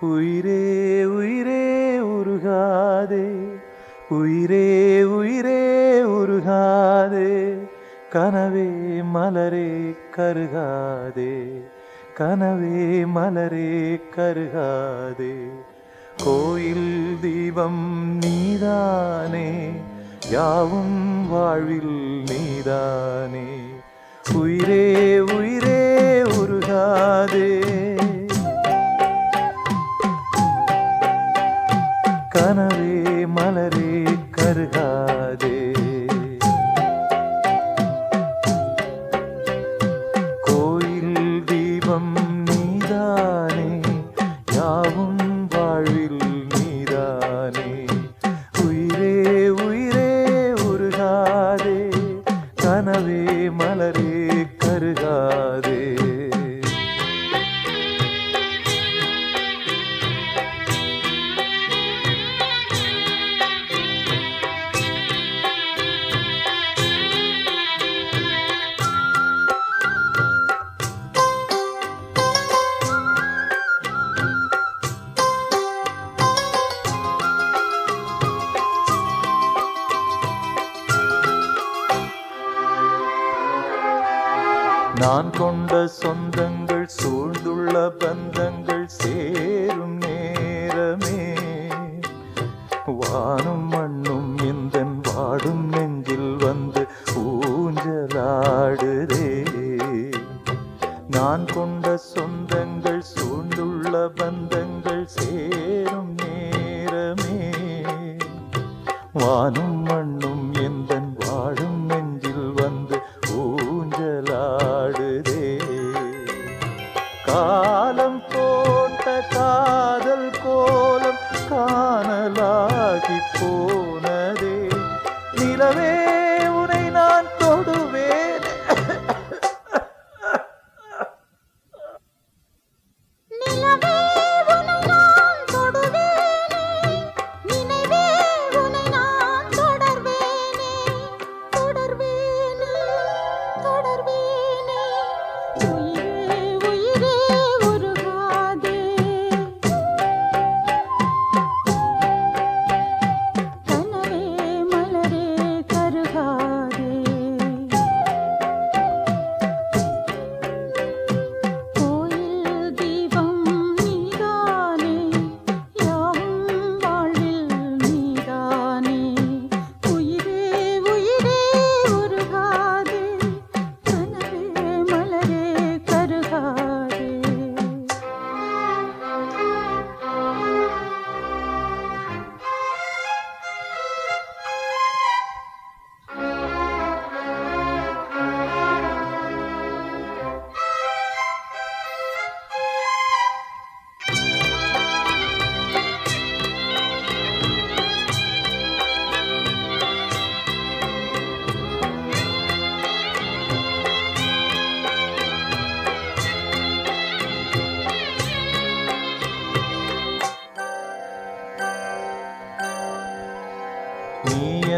உயிரே உயிரே உருகாதே. உயிரே உயிரே உருகாதே. கனவே மலரே கருகாதே. கனவே மலரே கருகாதே. கோயில் தீபம் நீதானே. யாவும் வாழ்வில் நீதானே. உயிரே உயிரே உருகாதே. கனவே மலரே கருகாதே. நான் கொண்ட சொந்தங்கள் சூழ்ந்துள்ள பந்தங்கள் சேரும் நேரமே. வானும் மண்ணும் இந்த வாடும் நெஞ்சில் வந்து ஊஞ்சலாடுதே. நான் கொண்ட சொந்தங்கள் சூழ்ந்துள்ள பந்தங்கள் சேரும் நேரமே. வானும் மண்ணும் காலம் போட்ட காதல் கோலம் காணலாகி போனதே. நிலவே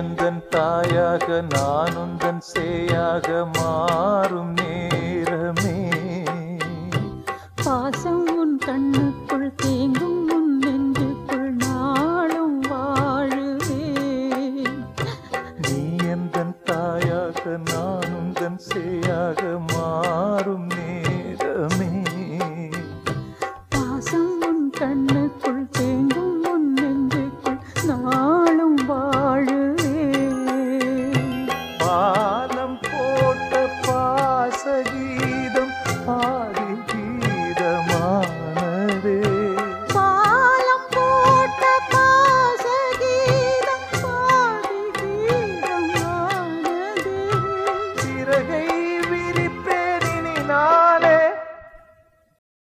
எந்தன் தாயாக நான் உந்தன் சேயாக மாறும் நேரமே. பாசம் உன் கண்ணுக்குள் தேங்கும் உன் நெஞ்சுக்குள் நாளும் வாழுவே. நீ எந்தன் தாயாக நான் சேயாக மாறும்